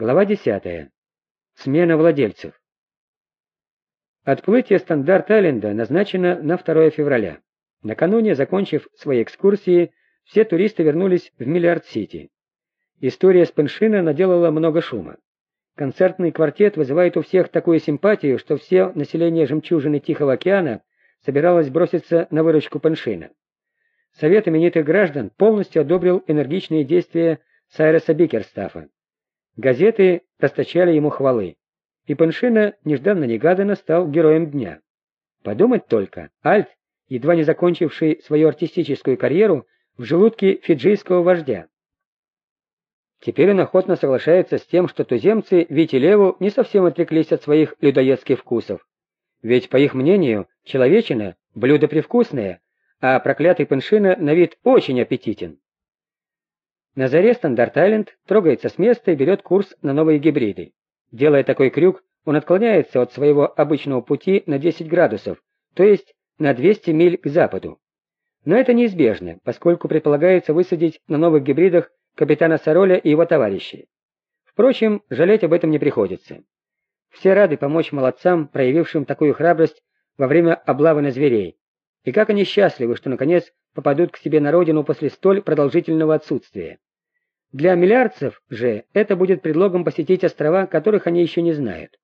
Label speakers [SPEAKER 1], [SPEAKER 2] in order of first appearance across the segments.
[SPEAKER 1] Глава 10. Смена владельцев. Отплытие Стандарт-Айленда назначено на 2 февраля. Накануне, закончив свои экскурсии, все туристы вернулись в Миллиард-Сити. История с Пеншина наделала много шума. Концертный квартет вызывает у всех такую симпатию, что все население жемчужины Тихого океана собиралось броситься на выручку Пеншина. Совет именитых граждан полностью одобрил энергичные действия Сайреса Бикерстафа. Газеты расточали ему хвалы, и Паншина нежданно-негаданно стал героем дня. Подумать только, Альт, едва не закончивший свою артистическую карьеру, в желудке фиджийского вождя. Теперь он охотно соглашается с тем, что туземцы Витилеву не совсем отреклись от своих людоедских вкусов. Ведь, по их мнению, человечина – блюдо привкусное, а проклятый Паншина на вид очень аппетитен. На заре Стандарт-Айленд трогается с места и берет курс на новые гибриды. Делая такой крюк, он отклоняется от своего обычного пути на 10 градусов, то есть на 200 миль к западу. Но это неизбежно, поскольку предполагается высадить на новых гибридах капитана Сароля и его товарищей. Впрочем, жалеть об этом не приходится. Все рады помочь молодцам, проявившим такую храбрость во время облавы на зверей. И как они счастливы, что наконец попадут к себе на родину после столь продолжительного отсутствия. Для миллиардцев же это будет предлогом посетить острова, которых они еще не знают.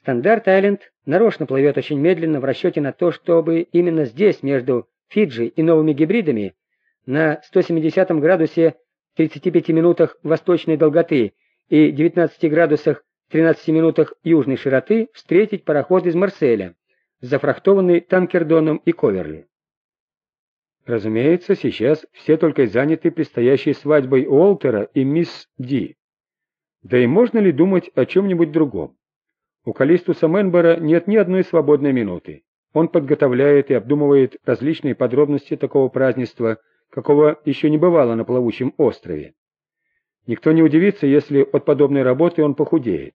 [SPEAKER 1] Стандарт-Айленд нарочно плывет очень медленно в расчете на то, чтобы именно здесь, между Фиджи и новыми гибридами, на 170 градусе 35 минутах восточной долготы и 19 градусах 13 минутах южной широты встретить пароход из Марселя, зафрахтованный Танкердоном и Коверли. Разумеется, сейчас все только заняты предстоящей свадьбой Уолтера и мисс Ди. Да и можно ли думать о чем-нибудь другом? У Калистуса Менбора нет ни одной свободной минуты. Он подготовляет и обдумывает различные подробности такого празднества, какого еще не бывало на плавучем острове. Никто не удивится, если от подобной работы он похудеет.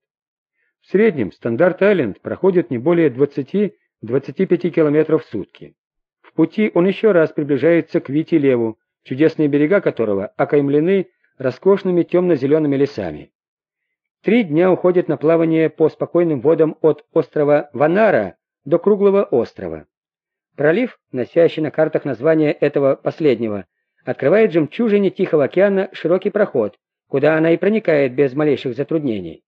[SPEAKER 1] В среднем Стандарт-Айленд проходит не более 20-25 километров в сутки. Пути он еще раз приближается к Вити-Леву, чудесные берега которого окаймлены роскошными темно-зелеными лесами. Три дня уходит на плавание по спокойным водам от острова Ванара до круглого острова. Пролив, носящий на картах название этого последнего, открывает жемчужине Тихого океана широкий проход, куда она и проникает без малейших затруднений.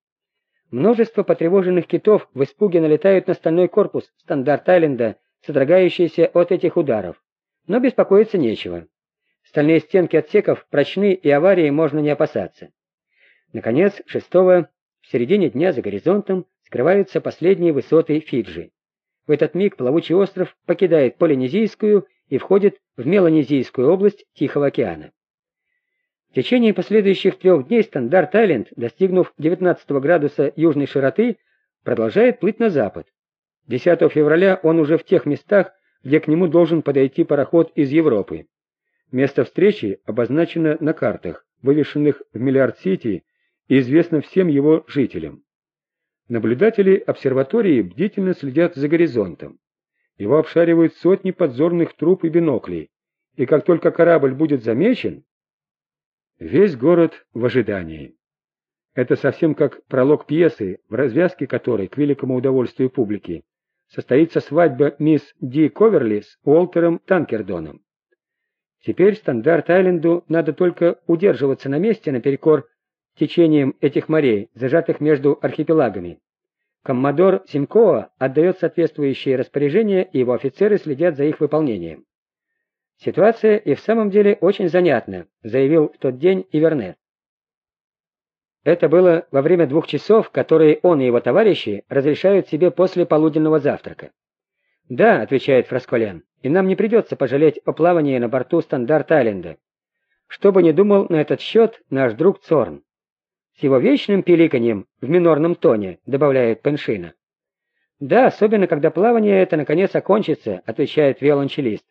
[SPEAKER 1] Множество потревоженных китов в испуге налетают на стальной корпус Стандарт-Айленда содрогающиеся от этих ударов. Но беспокоиться нечего. Стальные стенки отсеков прочны и аварии можно не опасаться. Наконец, шестого, в середине дня за горизонтом скрываются последние высоты Фиджи. В этот миг плавучий остров покидает Полинезийскую и входит в Меланезийскую область Тихого океана. В течение последующих трех дней Стандарт-Айленд, достигнув 19 градуса южной широты, продолжает плыть на запад, 10 февраля он уже в тех местах, где к нему должен подойти пароход из Европы. Место встречи обозначено на картах, вывешенных в Миллиард-Сити и известно всем его жителям. Наблюдатели обсерватории бдительно следят за горизонтом. Его обшаривают сотни подзорных труб и биноклей, и как только корабль будет замечен, весь город в ожидании. Это совсем как пролог пьесы, в развязке которой, к великому удовольствию публики, состоится свадьба мисс Ди Коверли с Уолтером Танкердоном. Теперь Стандарт-Айленду надо только удерживаться на месте наперекор течением этих морей, зажатых между архипелагами. Коммодор Симкоа отдает соответствующие распоряжения, и его офицеры следят за их выполнением. «Ситуация и в самом деле очень занятна», заявил в тот день Ивернет. Это было во время двух часов, которые он и его товарищи разрешают себе после полуденного завтрака. «Да», — отвечает Фрасколян, — «и нам не придется пожалеть о плавании на борту Стандарт-Айленда. Что бы ни думал на этот счет наш друг Цорн. С его вечным пиликаньем в минорном тоне», — добавляет Пеншина. «Да, особенно когда плавание это наконец окончится», — отвечает виолончелист,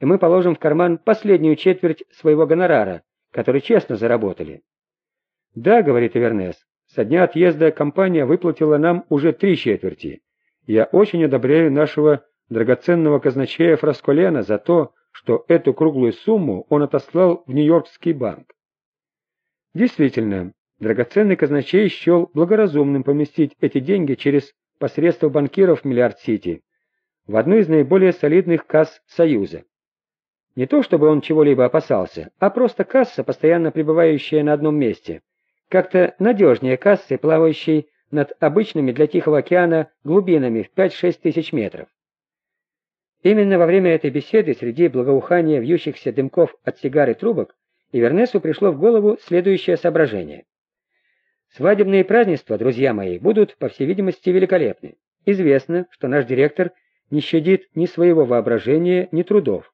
[SPEAKER 1] «и мы положим в карман последнюю четверть своего гонорара, который честно заработали». «Да», — говорит Эвернес, — «со дня отъезда компания выплатила нам уже три четверти. Я очень одобряю нашего драгоценного казначея Фрасколена за то, что эту круглую сумму он отослал в Нью-Йоркский банк». Действительно, Драгоценный казначей счел благоразумным поместить эти деньги через посредство банкиров Миллиард-Сити в одну из наиболее солидных касс Союза. Не то чтобы он чего-либо опасался, а просто касса, постоянно пребывающая на одном месте, как-то надежнее кассы, плавающей над обычными для Тихого океана глубинами в 5-6 тысяч метров. Именно во время этой беседы среди благоухания вьющихся дымков от сигар и трубок Ивернесу пришло в голову следующее соображение. Свадебные празднества, друзья мои, будут, по всей видимости, великолепны. Известно, что наш директор не щадит ни своего воображения, ни трудов.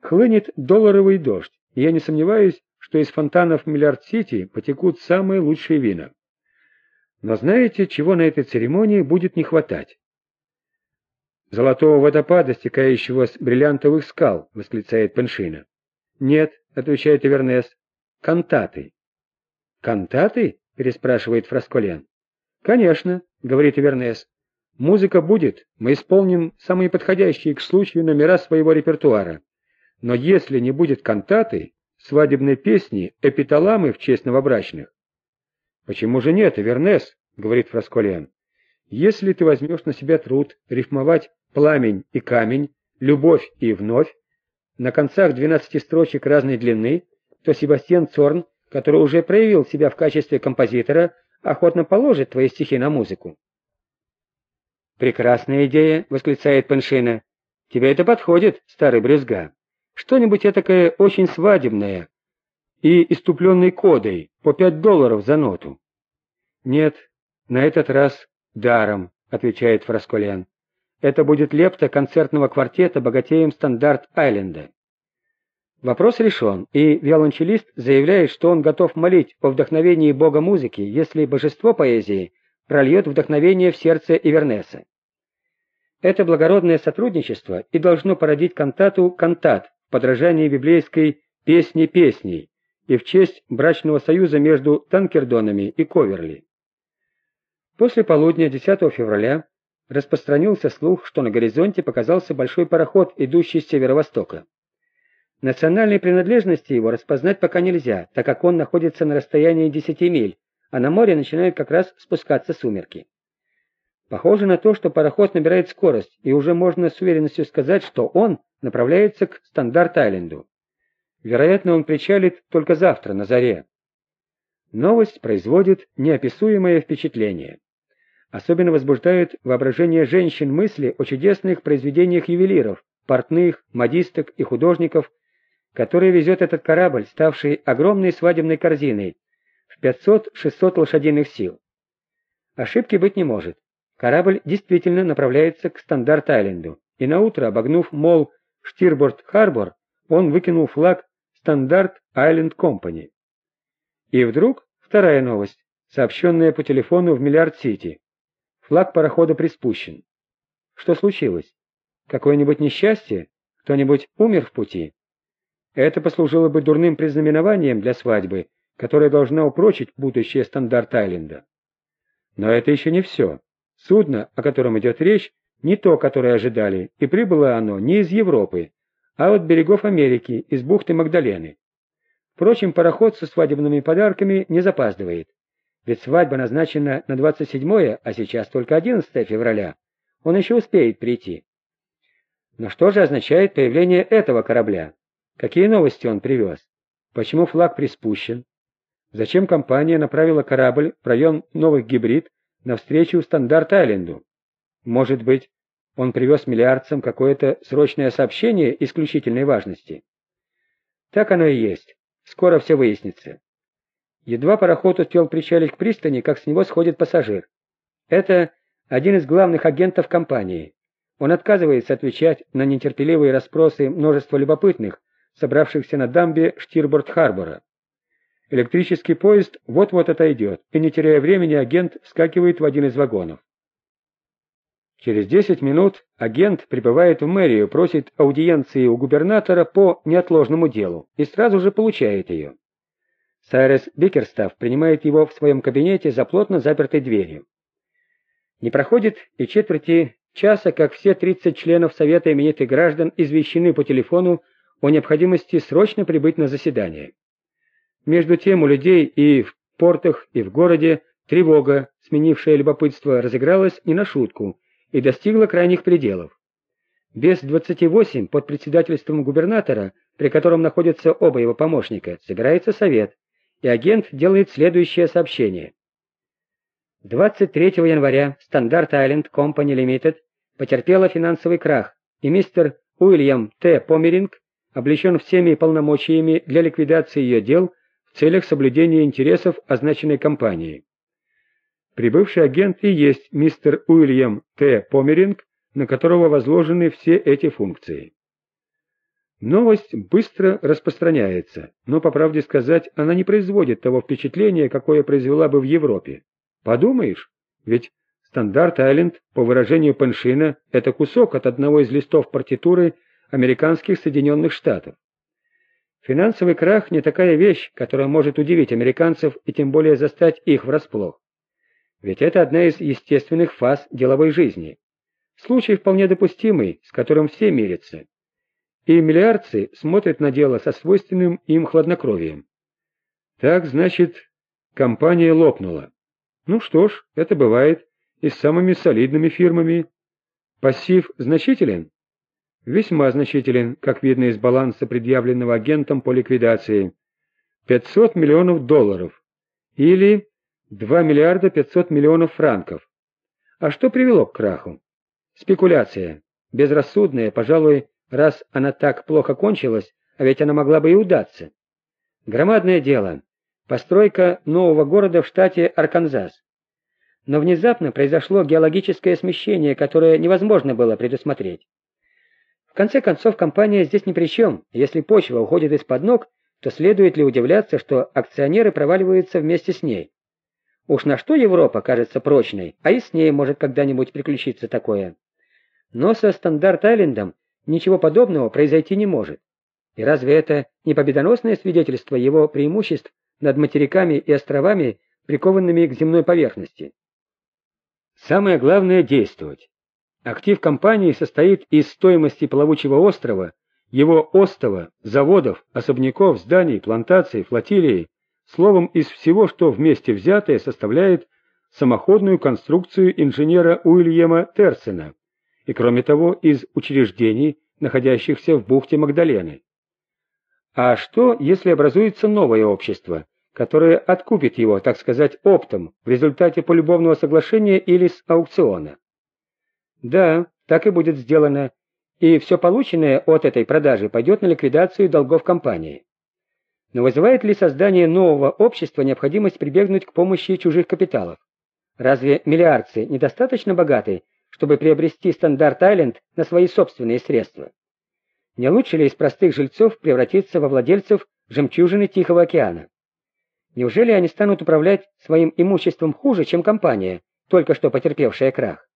[SPEAKER 1] Хлынет долларовый дождь, и я не сомневаюсь, что из фонтанов Миллиард-Сити потекут самые лучшие вина. Но знаете, чего на этой церемонии будет не хватать? «Золотого водопада, стекающего с бриллиантовых скал», — восклицает Пеншина. «Нет», — отвечает Эвернес, — «кантаты». «Кантаты?» — переспрашивает Фрасколен. «Конечно», — говорит Эвернес. «Музыка будет, мы исполним самые подходящие к случаю номера своего репертуара. Но если не будет кантаты, свадебной песни, эпиталамы в честь новобрачных...» «Почему же нет, Эвернес?» — говорит Фрасколен. «Если ты возьмешь на себя труд рифмовать пламень и камень, любовь и вновь, на концах двенадцати строчек разной длины, то Себастьян Цорн, который уже проявил себя в качестве композитора, охотно положит твои стихи на музыку. «Прекрасная идея!» — восклицает Пеншина. «Тебе это подходит, старый брюзга. Что-нибудь этакое очень свадебное и иступленной кодой по пять долларов за ноту». «Нет, на этот раз даром», — отвечает Фрасколян. Это будет лепта концертного квартета богатеем стандарт Айленда. Вопрос решен, и виолончелист заявляет, что он готов молить о вдохновении бога музыки, если божество поэзии прольет вдохновение в сердце Ивернеса. Это благородное сотрудничество и должно породить кантату «Кантат» в подражании библейской «Песни песней» и в честь брачного союза между Танкердонами и Коверли. После полудня 10 февраля распространился слух, что на горизонте показался большой пароход, идущий с северо-востока. Национальной принадлежности его распознать пока нельзя, так как он находится на расстоянии 10 миль, а на море начинают как раз спускаться сумерки. Похоже на то, что пароход набирает скорость, и уже можно с уверенностью сказать, что он направляется к Стандарт-Айленду. Вероятно, он причалит только завтра, на заре. Новость производит неописуемое впечатление. Особенно возбуждают воображение женщин мысли о чудесных произведениях ювелиров, портных, модисток и художников, которые везет этот корабль, ставший огромной свадебной корзиной в 500-600 лошадиных сил. Ошибки быть не может. Корабль действительно направляется к Стандарт-Айленду, и наутро, обогнув мол Штирборд-Харбор, он выкинул флаг Стандарт-Айленд Компани. И вдруг вторая новость, сообщенная по телефону в Миллиард-Сити. Флаг парохода приспущен. Что случилось? Какое-нибудь несчастье? Кто-нибудь умер в пути? Это послужило бы дурным признаменованием для свадьбы, которая должна упрочить будущее стандарт Айленда. Но это еще не все. Судно, о котором идет речь, не то, которое ожидали, и прибыло оно не из Европы, а от берегов Америки, из бухты Магдалены. Впрочем, пароход со свадебными подарками не запаздывает. Ведь свадьба назначена на 27 а сейчас только 11 февраля. Он еще успеет прийти. Но что же означает появление этого корабля? Какие новости он привез? Почему флаг приспущен? Зачем компания направила корабль в район Новых Гибрид навстречу Стандарт-Айленду? Может быть, он привез миллиардцам какое-то срочное сообщение исключительной важности? Так оно и есть. Скоро все выяснится. Едва пароход успел причалить к пристани, как с него сходит пассажир. Это один из главных агентов компании. Он отказывается отвечать на нетерпеливые расспросы множества любопытных, собравшихся на дамбе Штирборд-Харбора. Электрический поезд вот-вот отойдет, и не теряя времени, агент вскакивает в один из вагонов. Через 10 минут агент прибывает в мэрию, просит аудиенции у губернатора по неотложному делу и сразу же получает ее. Сайрес Бикерстав принимает его в своем кабинете за плотно запертой дверью. Не проходит и четверти часа, как все 30 членов Совета именитых граждан извещены по телефону о необходимости срочно прибыть на заседание. Между тем у людей и в портах и в городе тревога, сменившая любопытство, разыгралась не на шутку и достигла крайних пределов. Без 28 под председательством губернатора, при котором находятся оба его помощника, собирается совет, и агент делает следующее сообщение. 23 января Стандарт Айленд Company Limited потерпела финансовый крах, и мистер Уильям Т. Померинг облечен всеми полномочиями для ликвидации ее дел целях соблюдения интересов означенной компании. Прибывший агент и есть мистер Уильям Т. Померинг, на которого возложены все эти функции. Новость быстро распространяется, но, по правде сказать, она не производит того впечатления, какое произвела бы в Европе. Подумаешь, ведь Стандарт-Айленд, по выражению Паншина, это кусок от одного из листов партитуры американских Соединенных Штатов. Финансовый крах не такая вещь, которая может удивить американцев и тем более застать их врасплох. Ведь это одна из естественных фаз деловой жизни. Случай вполне допустимый, с которым все мирятся. И миллиардцы смотрят на дело со свойственным им хладнокровием. Так, значит, компания лопнула. Ну что ж, это бывает и с самыми солидными фирмами. Пассив значителен? Весьма значителен, как видно из баланса, предъявленного агентом по ликвидации. 500 миллионов долларов. Или 2 миллиарда 500 миллионов франков. А что привело к краху? Спекуляция. Безрассудная, пожалуй, раз она так плохо кончилась, а ведь она могла бы и удаться. Громадное дело. Постройка нового города в штате Арканзас. Но внезапно произошло геологическое смещение, которое невозможно было предусмотреть. В конце концов, компания здесь ни при чем. Если почва уходит из-под ног, то следует ли удивляться, что акционеры проваливаются вместе с ней? Уж на что Европа кажется прочной, а и с ней может когда-нибудь приключиться такое. Но со Стандарт-Айлендом ничего подобного произойти не может. И разве это не победоносное свидетельство его преимуществ над материками и островами, прикованными к земной поверхности? Самое главное – действовать. Актив компании состоит из стоимости плавучего острова, его остова, заводов, особняков, зданий, плантаций, флотилии, словом, из всего, что вместе взятое составляет самоходную конструкцию инженера Уильяма Терсена, и, кроме того, из учреждений, находящихся в бухте Магдалены. А что, если образуется новое общество, которое откупит его, так сказать, оптом в результате полюбовного соглашения или с аукциона? Да, так и будет сделано, и все полученное от этой продажи пойдет на ликвидацию долгов компании. Но вызывает ли создание нового общества необходимость прибегнуть к помощи чужих капиталов? Разве миллиардцы недостаточно богаты, чтобы приобрести Стандарт-Айленд на свои собственные средства? Не лучше ли из простых жильцов превратиться во владельцев жемчужины Тихого океана? Неужели они станут управлять своим имуществом хуже, чем компания, только что потерпевшая крах?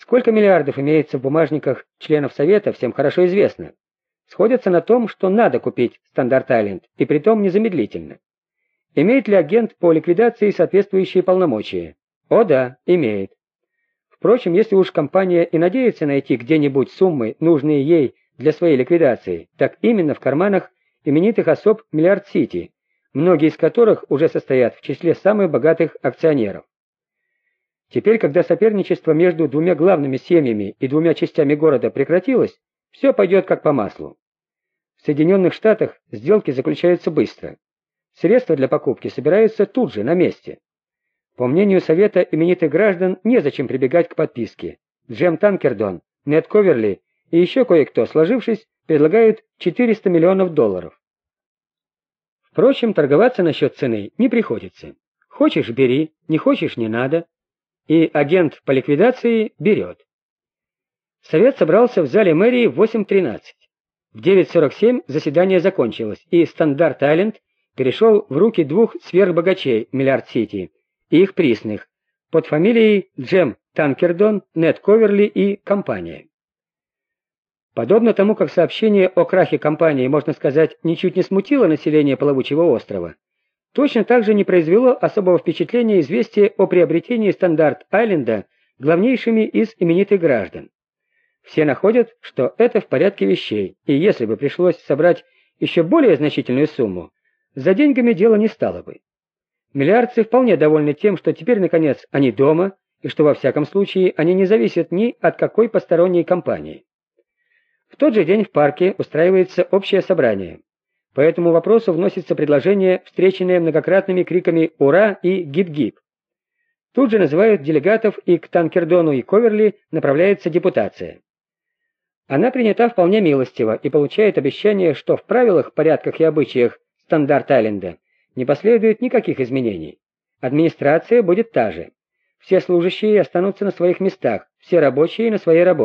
[SPEAKER 1] Сколько миллиардов имеется в бумажниках членов Совета, всем хорошо известно. Сходятся на том, что надо купить Стандарт-Айленд, и притом незамедлительно. Имеет ли агент по ликвидации соответствующие полномочия? О да, имеет. Впрочем, если уж компания и надеется найти где-нибудь суммы, нужные ей для своей ликвидации, так именно в карманах именитых особ Миллиард-Сити, многие из которых уже состоят в числе самых богатых акционеров. Теперь, когда соперничество между двумя главными семьями и двумя частями города прекратилось, все пойдет как по маслу. В Соединенных Штатах сделки заключаются быстро. Средства для покупки собираются тут же, на месте. По мнению Совета именитых граждан, незачем прибегать к подписке. Джем Танкердон, Нед Коверли и еще кое-кто, сложившись, предлагают 400 миллионов долларов. Впрочем, торговаться насчет цены не приходится. Хочешь – бери, не хочешь – не надо. И агент по ликвидации берет. Совет собрался в зале мэрии в 8.13. В 9.47 заседание закончилось, и Стандарт-Айленд перешел в руки двух сверхбогачей Миллиард-Сити и их присных под фамилией Джем Танкердон, Нед Коверли и компания. Подобно тому, как сообщение о крахе компании, можно сказать, ничуть не смутило население Плавучего острова, точно так же не произвело особого впечатления известие о приобретении Стандарт-Айленда главнейшими из именитых граждан. Все находят, что это в порядке вещей, и если бы пришлось собрать еще более значительную сумму, за деньгами дело не стало бы.
[SPEAKER 2] Миллиардцы вполне довольны тем, что теперь, наконец, они дома, и что, во всяком случае, они не зависят ни от какой посторонней компании. В тот же день в парке устраивается общее собрание. По этому вопросу вносится предложение, встреченное многократными криками «Ура!» и «Гип-гип». Тут же называют делегатов, и к Танкердону и Коверли направляется депутация. Она принята вполне милостиво и получает обещание, что в правилах, порядках и обычаях Стандарт-Айленда не последует никаких изменений. Администрация будет та же. Все служащие останутся на своих местах, все рабочие на своей работе.